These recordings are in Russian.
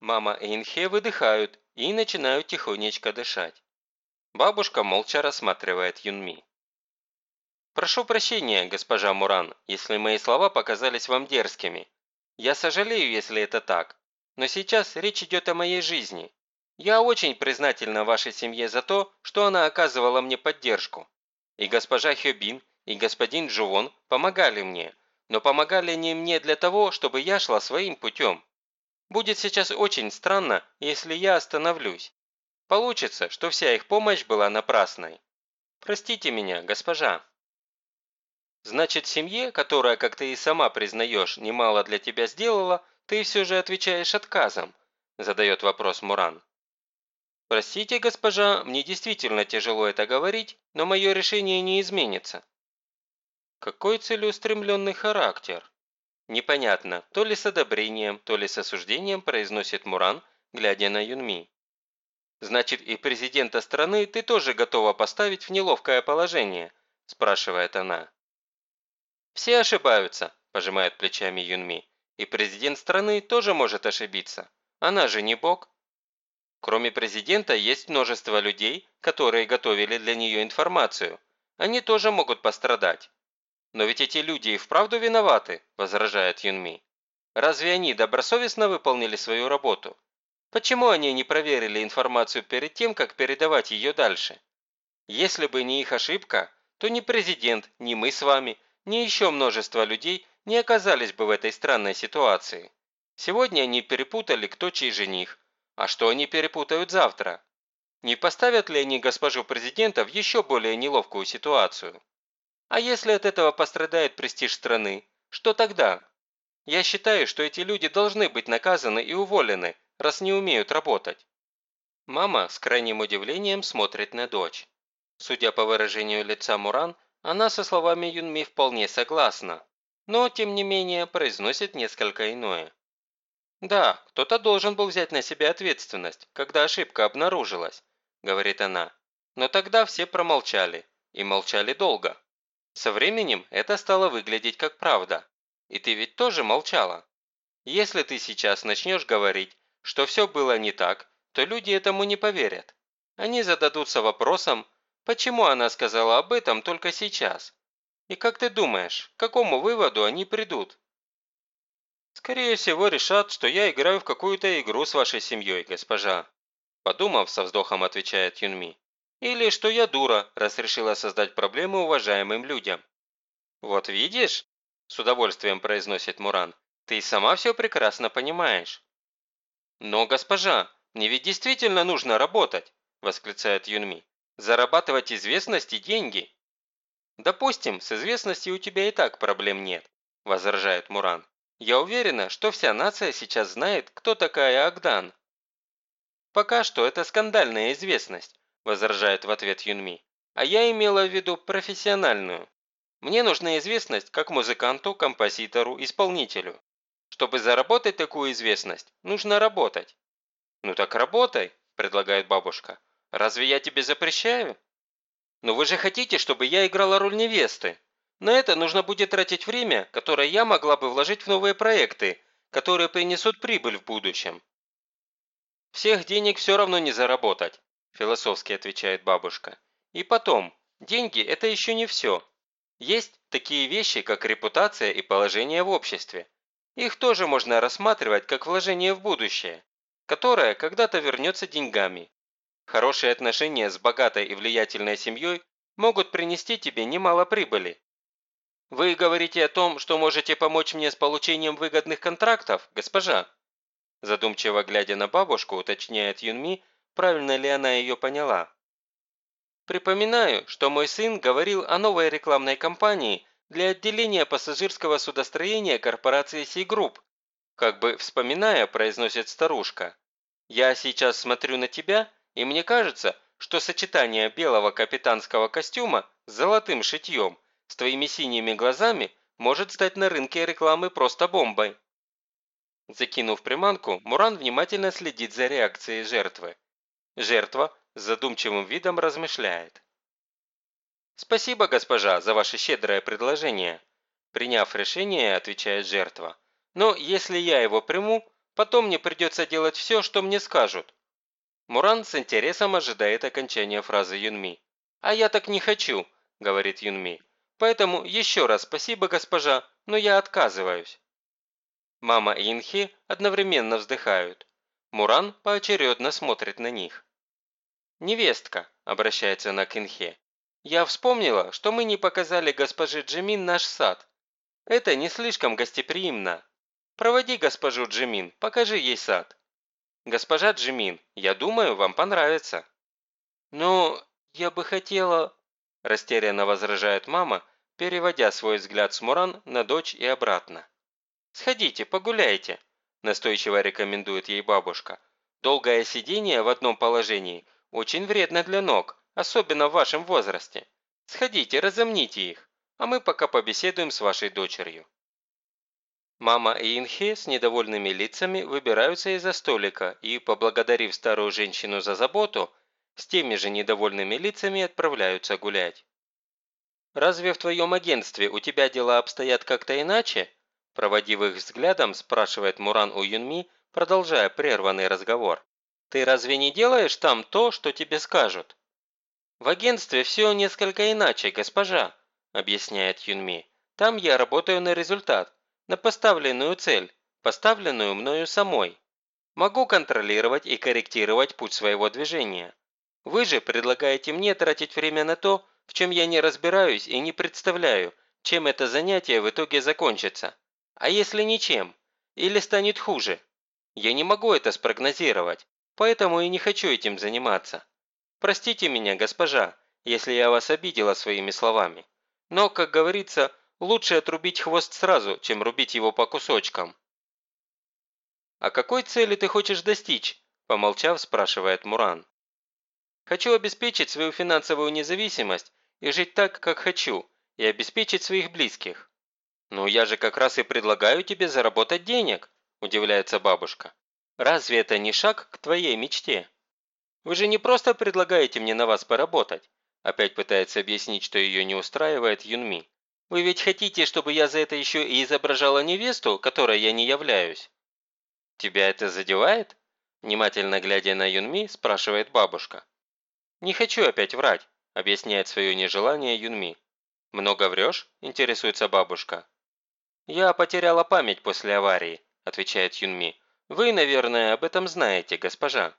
Мама и Инхе выдыхают и начинают тихонечко дышать. Бабушка молча рассматривает Юнми. «Прошу прощения, госпожа Муран, если мои слова показались вам дерзкими. Я сожалею, если это так. Но сейчас речь идет о моей жизни. Я очень признательна вашей семье за то, что она оказывала мне поддержку. И госпожа Хёбин, и господин Джуон помогали мне, но помогали они мне для того, чтобы я шла своим путем. Будет сейчас очень странно, если я остановлюсь. Получится, что вся их помощь была напрасной. Простите меня, госпожа. Значит, семье, которая, как ты и сама признаешь, немало для тебя сделала, ты все же отвечаешь отказом? Задает вопрос Муран. Простите, госпожа, мне действительно тяжело это говорить, но мое решение не изменится. Какой целеустремленный характер? Непонятно, то ли с одобрением, то ли с осуждением произносит Муран, глядя на Юнми. «Значит, и президента страны ты тоже готова поставить в неловкое положение?» – спрашивает она. «Все ошибаются», – пожимает плечами Юнми. «И президент страны тоже может ошибиться. Она же не бог». Кроме президента, есть множество людей, которые готовили для нее информацию. Они тоже могут пострадать. «Но ведь эти люди и вправду виноваты», – возражает Юнми. «Разве они добросовестно выполнили свою работу? Почему они не проверили информацию перед тем, как передавать ее дальше? Если бы не их ошибка, то ни президент, ни мы с вами, ни еще множество людей не оказались бы в этой странной ситуации. Сегодня они перепутали, кто чей жених, а что они перепутают завтра? Не поставят ли они госпожу президента в еще более неловкую ситуацию? А если от этого пострадает престиж страны, что тогда? Я считаю, что эти люди должны быть наказаны и уволены, раз не умеют работать. Мама с крайним удивлением смотрит на дочь. Судя по выражению лица Муран, она со словами Юнми вполне согласна, но, тем не менее, произносит несколько иное. «Да, кто-то должен был взять на себя ответственность, когда ошибка обнаружилась», – говорит она. «Но тогда все промолчали, и молчали долго. Со временем это стало выглядеть как правда. И ты ведь тоже молчала. Если ты сейчас начнешь говорить, что все было не так, то люди этому не поверят. Они зададутся вопросом, почему она сказала об этом только сейчас. И как ты думаешь, к какому выводу они придут? Скорее всего, решат, что я играю в какую-то игру с вашей семьей, госпожа. Подумав, со вздохом отвечает Юнми. Или что я дура, раз решила создать проблемы уважаемым людям. Вот видишь, с удовольствием произносит Муран, ты сама все прекрасно понимаешь. «Но, госпожа, мне ведь действительно нужно работать!» – восклицает Юнми. «Зарабатывать известность и деньги!» «Допустим, с известностью у тебя и так проблем нет», – возражает Муран. «Я уверена, что вся нация сейчас знает, кто такая Агдан». «Пока что это скандальная известность», – возражает в ответ Юнми. «А я имела в виду профессиональную. Мне нужна известность как музыканту, композитору, исполнителю. Чтобы заработать такую известность, нужно работать. «Ну так работай», – предлагает бабушка. «Разве я тебе запрещаю?» «Но вы же хотите, чтобы я играла роль невесты. На это нужно будет тратить время, которое я могла бы вложить в новые проекты, которые принесут прибыль в будущем». «Всех денег все равно не заработать», – философски отвечает бабушка. «И потом, деньги – это еще не все. Есть такие вещи, как репутация и положение в обществе. Их тоже можно рассматривать как вложение в будущее, которое когда-то вернется деньгами. Хорошие отношения с богатой и влиятельной семьей могут принести тебе немало прибыли. Вы говорите о том, что можете помочь мне с получением выгодных контрактов, госпожа? Задумчиво глядя на бабушку, уточняет Юнми, правильно ли она ее поняла. Припоминаю, что мой сын говорил о новой рекламной кампании для отделения пассажирского судостроения корпорации Си-Групп. Как бы вспоминая, произносит старушка. Я сейчас смотрю на тебя, и мне кажется, что сочетание белого капитанского костюма с золотым шитьем с твоими синими глазами может стать на рынке рекламы просто бомбой. Закинув приманку, Муран внимательно следит за реакцией жертвы. Жертва с задумчивым видом размышляет. «Спасибо, госпожа, за ваше щедрое предложение», приняв решение, отвечает жертва. «Но если я его приму, Потом мне придется делать все, что мне скажут». Муран с интересом ожидает окончания фразы Юнми. «А я так не хочу», – говорит Юнми. «Поэтому еще раз спасибо, госпожа, но я отказываюсь». Мама и Инхи одновременно вздыхают. Муран поочередно смотрит на них. «Невестка», – обращается она к Инхе, – «я вспомнила, что мы не показали госпоже Джимин наш сад. Это не слишком гостеприимно. Проводи госпожу Джимин, покажи ей сад». «Госпожа Джимин, я думаю, вам понравится». «Ну, я бы хотела...» – растерянно возражает мама, переводя свой взгляд с Муран на дочь и обратно. «Сходите, погуляйте», – настойчиво рекомендует ей бабушка. «Долгое сидение в одном положении очень вредно для ног, особенно в вашем возрасте. Сходите, разомните их, а мы пока побеседуем с вашей дочерью». Мама и Инхе с недовольными лицами выбираются из-за столика и, поблагодарив старую женщину за заботу, с теми же недовольными лицами отправляются гулять. «Разве в твоем агентстве у тебя дела обстоят как-то иначе?» Проводив их взглядом, спрашивает Муран у Юнми, продолжая прерванный разговор. «Ты разве не делаешь там то, что тебе скажут?» «В агентстве все несколько иначе, госпожа», – объясняет Юнми. «Там я работаю на результат, на поставленную цель, поставленную мною самой. Могу контролировать и корректировать путь своего движения. Вы же предлагаете мне тратить время на то, в чем я не разбираюсь и не представляю, чем это занятие в итоге закончится. А если ничем? Или станет хуже? Я не могу это спрогнозировать, поэтому и не хочу этим заниматься. Простите меня, госпожа, если я вас обидела своими словами. Но, как говорится, Лучше отрубить хвост сразу, чем рубить его по кусочкам. «А какой цели ты хочешь достичь?» – помолчав, спрашивает Муран. «Хочу обеспечить свою финансовую независимость и жить так, как хочу, и обеспечить своих близких». «Ну, я же как раз и предлагаю тебе заработать денег», – удивляется бабушка. «Разве это не шаг к твоей мечте?» «Вы же не просто предлагаете мне на вас поработать», – опять пытается объяснить, что ее не устраивает Юнми. Вы ведь хотите, чтобы я за это еще и изображала невесту, которой я не являюсь?» «Тебя это задевает?» Внимательно глядя на Юнми, спрашивает бабушка. «Не хочу опять врать», объясняет свое нежелание Юнми. «Много врешь?» – интересуется бабушка. «Я потеряла память после аварии», – отвечает Юнми. «Вы, наверное, об этом знаете, госпожа».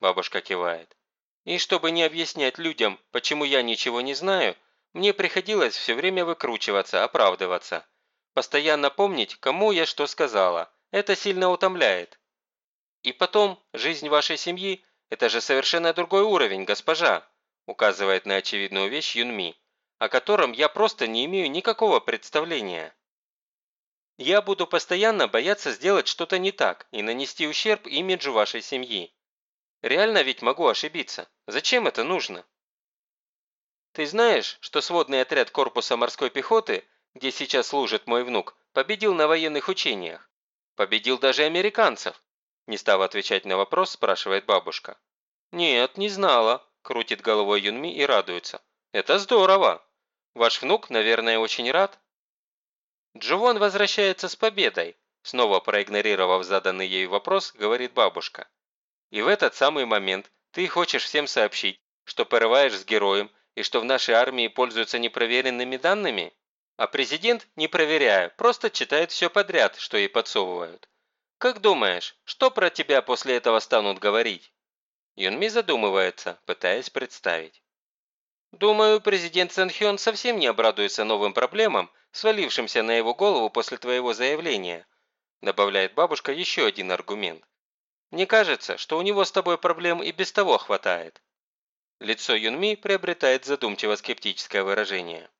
Бабушка кивает. «И чтобы не объяснять людям, почему я ничего не знаю, мне приходилось все время выкручиваться, оправдываться. Постоянно помнить, кому я что сказала. Это сильно утомляет. И потом, жизнь вашей семьи – это же совершенно другой уровень, госпожа, указывает на очевидную вещь Юнми, о котором я просто не имею никакого представления. Я буду постоянно бояться сделать что-то не так и нанести ущерб имиджу вашей семьи. Реально ведь могу ошибиться. Зачем это нужно? Ты знаешь, что сводный отряд корпуса морской пехоты, где сейчас служит мой внук, победил на военных учениях? Победил даже американцев?» Не став отвечать на вопрос, спрашивает бабушка. «Нет, не знала», – крутит головой Юнми и радуется. «Это здорово! Ваш внук, наверное, очень рад?» Дживон возвращается с победой, снова проигнорировав заданный ей вопрос, говорит бабушка. «И в этот самый момент ты хочешь всем сообщить, что порываешь с героем и что в нашей армии пользуются непроверенными данными? А президент, не проверяя, просто читает все подряд, что ей подсовывают. Как думаешь, что про тебя после этого станут говорить? Юнми задумывается, пытаясь представить. Думаю, президент Сэнхён совсем не обрадуется новым проблемам, свалившимся на его голову после твоего заявления, добавляет бабушка еще один аргумент. Мне кажется, что у него с тобой проблем и без того хватает. Лицо Юнми приобретает задумчиво-скептическое выражение.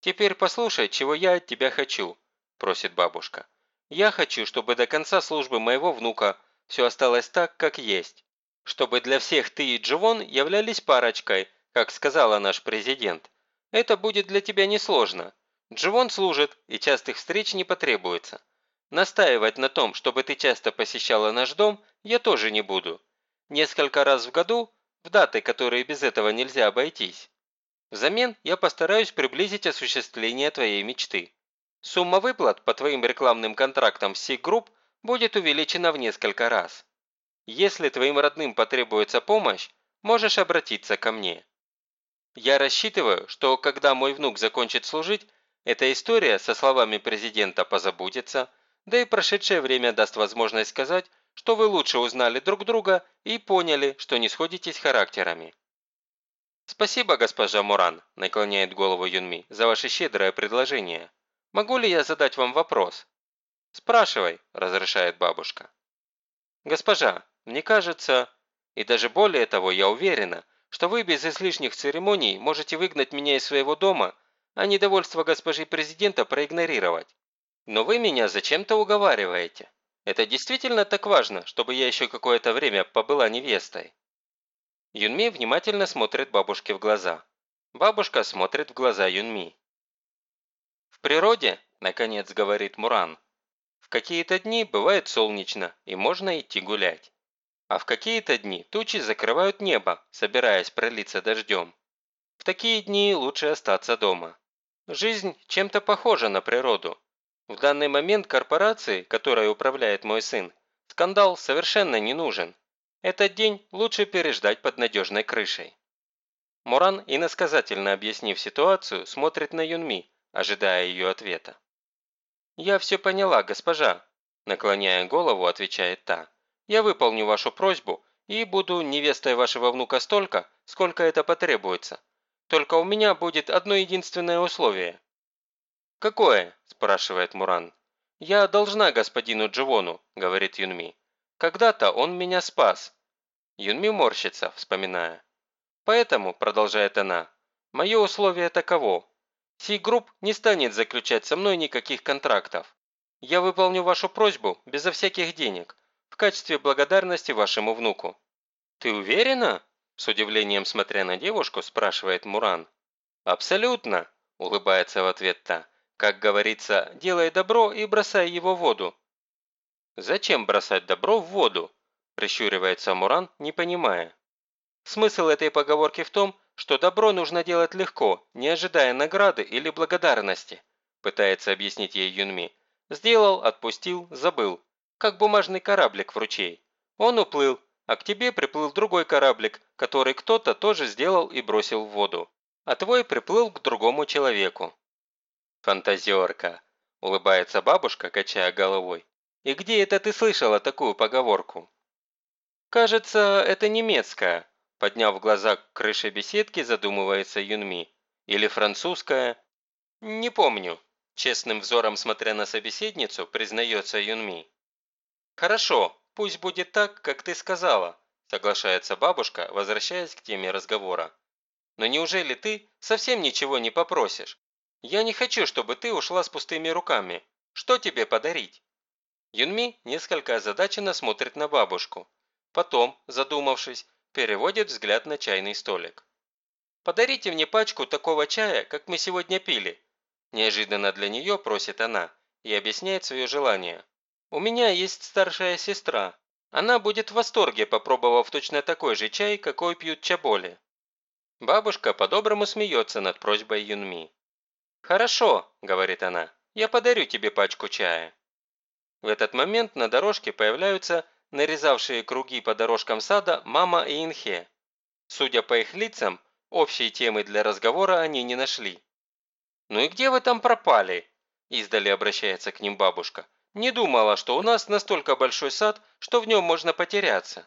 «Теперь послушай, чего я от тебя хочу», – просит бабушка. «Я хочу, чтобы до конца службы моего внука все осталось так, как есть. Чтобы для всех ты и Дживон являлись парочкой, как сказала наш президент. Это будет для тебя несложно. Дживон служит, и частых встреч не потребуется. Настаивать на том, чтобы ты часто посещала наш дом, я тоже не буду. Несколько раз в году в даты, которые без этого нельзя обойтись. Взамен я постараюсь приблизить осуществление твоей мечты. Сумма выплат по твоим рекламным контрактам с Сигрупп будет увеличена в несколько раз. Если твоим родным потребуется помощь, можешь обратиться ко мне. Я рассчитываю, что когда мой внук закончит служить, эта история со словами президента позабудется, да и прошедшее время даст возможность сказать, что вы лучше узнали друг друга и поняли, что не сходитесь характерами. «Спасибо, госпожа Муран», – наклоняет голову Юнми, – «за ваше щедрое предложение. Могу ли я задать вам вопрос?» «Спрашивай», – разрешает бабушка. «Госпожа, мне кажется, и даже более того, я уверена, что вы без излишних церемоний можете выгнать меня из своего дома, а недовольство госпожи президента проигнорировать. Но вы меня зачем-то уговариваете. Это действительно так важно, чтобы я еще какое-то время побыла невестой?» Юнми внимательно смотрит бабушке в глаза. Бабушка смотрит в глаза Юнми. «В природе, – наконец говорит Муран, – в какие-то дни бывает солнечно и можно идти гулять. А в какие-то дни тучи закрывают небо, собираясь пролиться дождем. В такие дни лучше остаться дома. Жизнь чем-то похожа на природу. В данный момент корпорации, которой управляет мой сын, скандал совершенно не нужен. Этот день лучше переждать под надежной крышей. Муран, иносказательно объяснив ситуацию, смотрит на Юнми, ожидая ее ответа. «Я все поняла, госпожа», – наклоняя голову, отвечает та. «Я выполню вашу просьбу и буду невестой вашего внука столько, сколько это потребуется. Только у меня будет одно единственное условие». «Какое?» – спрашивает Муран. «Я должна господину Дживону», – говорит Юнми. Когда-то он меня спас». Юнми морщится, вспоминая. «Поэтому», – продолжает она, – «мое условие таково. Сей групп не станет заключать со мной никаких контрактов. Я выполню вашу просьбу безо всяких денег, качестве благодарности вашему внуку». «Ты уверена?» – с удивлением смотря на девушку, спрашивает Муран. «Абсолютно», – улыбается в ответ та. «Как говорится, делай добро и бросай его в воду. «Зачем бросать добро в воду?» – прищуривается Муран, не понимая. Смысл этой поговорки в том, что добро нужно делать легко, не ожидая награды или благодарности, пытается объяснить ей Юнми. Сделал, отпустил, забыл. Как бумажный кораблик в ручей. Он уплыл, а к тебе приплыл другой кораблик, который кто-то тоже сделал и бросил в воду. А твой приплыл к другому человеку. «Фантазерка!» – улыбается бабушка, качая головой. И где это ты слышала такую поговорку?» «Кажется, это немецкая», – подняв глаза к крыше беседки, задумывается Юнми. «Или французская?» «Не помню», – честным взором смотря на собеседницу, признается Юнми. «Хорошо, пусть будет так, как ты сказала», – соглашается бабушка, возвращаясь к теме разговора. «Но неужели ты совсем ничего не попросишь? Я не хочу, чтобы ты ушла с пустыми руками. Что тебе подарить?» Юнми несколько озадаченно смотрит на бабушку. Потом, задумавшись, переводит взгляд на чайный столик. «Подарите мне пачку такого чая, как мы сегодня пили», неожиданно для нее просит она и объясняет свое желание. «У меня есть старшая сестра. Она будет в восторге, попробовав точно такой же чай, какой пьют чаболи». Бабушка по-доброму смеется над просьбой Юнми. «Хорошо», – говорит она, – «я подарю тебе пачку чая». В этот момент на дорожке появляются нарезавшие круги по дорожкам сада мама и Инхе. Судя по их лицам, общей темы для разговора они не нашли. «Ну и где вы там пропали?» – издали обращается к ним бабушка. «Не думала, что у нас настолько большой сад, что в нем можно потеряться».